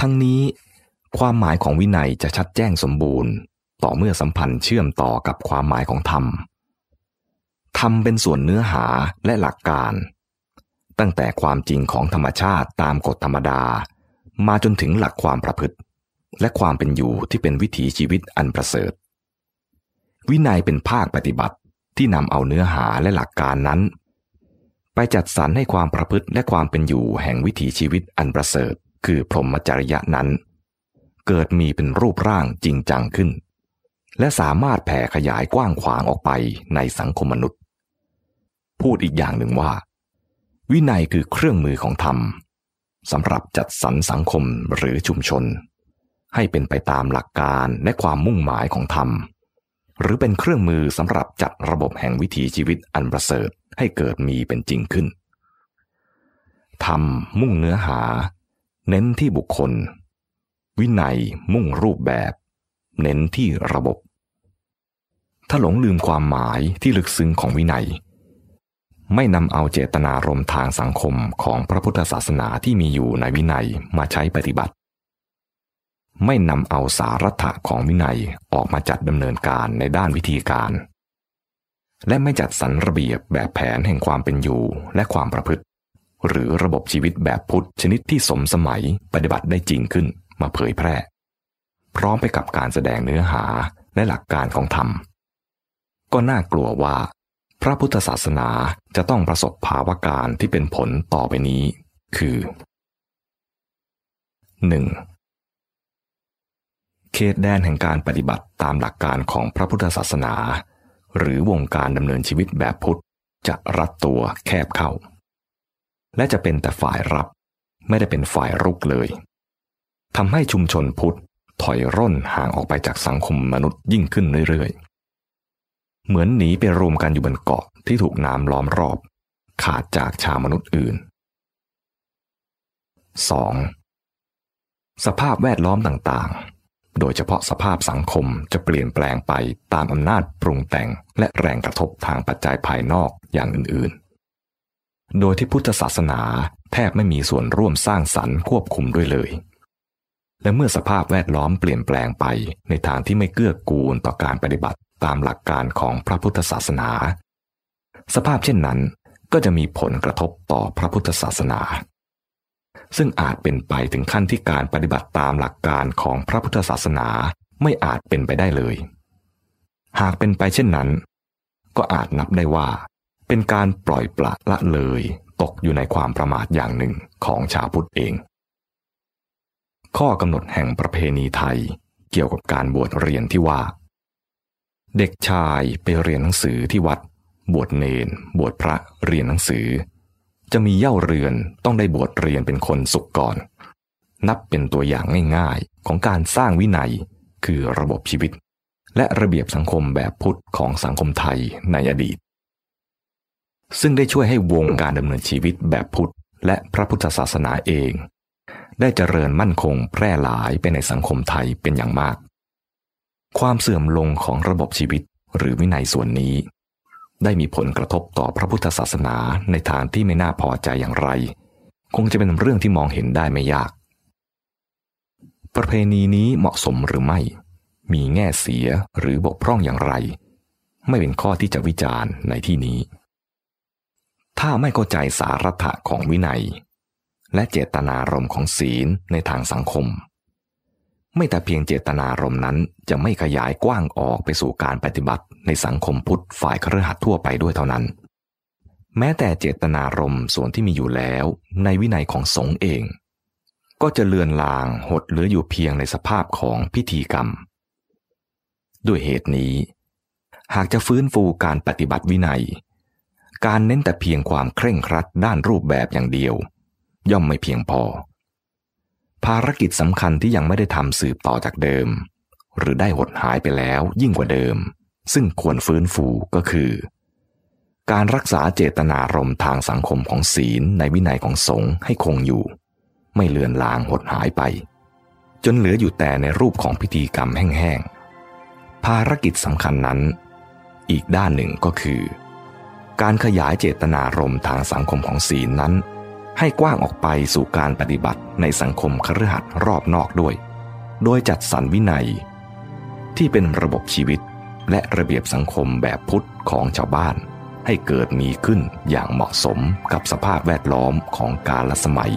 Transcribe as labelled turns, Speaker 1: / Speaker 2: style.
Speaker 1: ทั้งนี้ความหมายของวินัยจะชัดแจ้งสมบูรณ์ ต่อเมื่อสัมพันธ์เชื่อมต่อกับความหมายของธรรม ธรรมเป็นส่วนเนื้อหาและหลักการ ตั้งแต่ความจริงของธรรมชาติตามกฎธรรมดา มาจนถึงหลักความประพฤติ และความเป็นอยู่ที่เป็นวิถีชีวิตอันประเสริฐ วินัยเป็นภาคปฏิบัติที่นำเอาเนื้อหาและหลักการนั้น ไปจัดสรรให้ความประพฤติและความเป็นอยู่แห่งวิถีชีวิตอันประเสริฐ คือพรหมจริยะนั้น เกิดมีเป็นรูปร่างจริงจังขึ้น และสามารถแผ่ขยายกว้างขวางออกไปในสังคมมนุษย์ พูดอีกอย่างหนึ่งว่า วินัยคือเครื่องมือของธรรมสำหรับจัดสรรสังคมหรือชุมชน ให้เป็นไปตามหลักการและความมุ่งหมายของธรรม หรือเป็นเครื่องมือสำหรับจัดระบบแห่งวิถีชีวิตอันประเสริฐให้เกิดมีเป็นจริงขึ้นทำมุ่งเนื้อหา เน้นที่บุคคล วินัยมุ่งรูปแบบ เน้นที่ระบบ ถ้าหลงลืมความหมายที่ลึกซึ้งของวินัย ไม่นำเอาเจตนารมณ์ทางสังคมของพระพุทธศาสนาที่มีอยู่ในวินัยมาใช้ปฏิบัติ ไม่นำเอาสารัฐะของวินัยออกมาจัดดำเนินการในด้านวิธีการ และไม่จัดสรรระเบียบแบบแผนแห่งความเป็นอยู่และความประพฤติ หรือระบบชีวิตแบบพุทธชนิดที่สมสมัยปฏิบัติได้จริงขึ้นมาเผยแพร่ พร้อมไปกับการแสดงเนื้อหาและหลักการของธรรม ก็น่ากลัวว่า พระพุทธศาสนาจะต้องประสบภาวะการที่เป็นผลต่อไปนี้ คือ 1. เขตแดนแห่งการปฏิบัติตามหลักการของพระพุทธศาสนา หรือวงการดำเนินชีวิตแบบพุทธจะรัดตัวแคบเข้า และจะเป็นแต่ฝ่ายรับ ไม่ได้เป็นฝ่ายรุกเลยทำให้ชุมชนพุทธถอยร่นห่างออกไปจากสังคมมนุษย์ยิ่งขึ้นเรื่อยๆ เหมือนหนีไปรวมกันอยู่บนเกาะที่ถูกน้ำล้อมรอบ ขาดจากชาวมนุษย์อื่น 2. สภาพแวดล้อมต่างๆ โดยเฉพาะสภาพสังคมจะเปลี่ยนแปลงไปตามอำนาจปรุงแต่งและแรงกระทบทางปัจจัยภายนอกอย่างอื่นๆ โดยที่พุทธศาสนาแทบไม่มีส่วนร่วมสร้างสรรค์ควบคุมด้วยเลย และเมื่อสภาพแวดล้อมเปลี่ยนแปลงไปในทางที่ไม่เกื้อกูลต่อการปฏิบัติตามหลักการของพระพุทธศาสนา สภาพเช่นนั้นก็จะมีผลกระทบต่อพระพุทธศาสนา ซึ่งอาจเป็นไปถึงขั้นที่การปฏิบัติตามหลักการของพระพุทธศาสนาไม่อาจเป็นไปได้เลย หากเป็นไปเช่นนั้น ก็อาจนับได้ว่า เป็นการปล่อยปละละเลยตกอยู่ในความประมาทอย่างหนึ่งของชาวพุทธเอง ข้อกำหนดแห่งประเพณีไทยเกี่ยวกับการบวชเรียนที่ว่า เด็กชายไปเรียนหนังสือที่วัด บวชเนน บวชพระเรียนหนังสือ จะมีเย่าเรือนต้องได้บวชเรียนเป็นคนสุขก่อน นับเป็นตัวอย่างง่ายๆของการสร้างวินัยคือระบบชีวิต และระเบียบสังคมแบบพุทธของสังคมไทยในอดีต ซึ่งได้ช่วยให้วงการดำเนินชีวิตแบบพุทธ และพระพุทธศาสนาเอง ได้เจริญมั่นคงแพร่หลายไปในสังคมไทยเป็นอย่างมาก ความเสื่อมลงของระบบชีวิตหรือวินัยส่วนนี้ ได้มีผลกระทบต่อพระพุทธศาสนาในทางที่ไม่น่าพอใจอย่างไร คงจะเป็นเรื่องที่มองเห็นได้ไม่ยาก ประเพณีนี้เหมาะสมหรือไม่ มีแง่เสียหรือบกพร่องอย่างไร ไม่เป็นข้อที่จะวิจารณ์ในที่นี้ ถ้าไม่เข้าใจสาระของวินัย และเจตนารมณ์ของศีลในทางสังคม ไม่แต่เพียงเจตนารมณ์นั้นจะไม่ขยายกว้างออกไปสู่การปฏิบัติในสังคมพุทธฝ่ายครหัสทั่วไปด้วยเท่านั้น แม้แต่เจตนารมณ์ส่วนที่มีอยู่แล้วในวินัยของสงฆ์เอง ก็จะเลือนลางหดเหลืออยู่เพียงในสภาพของพิธีกรรม ด้วยเหตุนี้ หากจะฟื้นฟูการปฏิบัติวินัย การเน้นแต่เพียงความเคร่งครัดด้านรูปแบบอย่างเดียว ย่อมไม่เพียงพอ ภารกิจสำคัญที่ยังไม่ได้ทำสืบต่อจากเดิม หรือได้หดหายไปแล้วยิ่งกว่าเดิม ซึ่งควรฟื้นฟูก็คือ การรักษาเจตนารมณ์ทางสังคมของศีลในวินัยของสงฆ์ให้คงอยู่ ไม่เลือนลางหดหายไป จนเหลืออยู่แต่ในรูปของพิธีกรรมแห้งๆภารกิจสำคัญนั้น อีกด้านหนึ่งก็คือ การขยายเจตนารมณ์ทางสังคมของศีลนั้น ให้กว้างออกไปสู่การปฏิบัติในสังคมคฤหัสถ์รอบนอกด้วย โดยจัดสรรวินัย ที่เป็นระบบชีวิตและระเบียบสังคมแบบพุทธของชาวบ้าน ให้เกิดมีขึ้นอย่างเหมาะสมกับสภาพแวดล้อมของกาลสมัย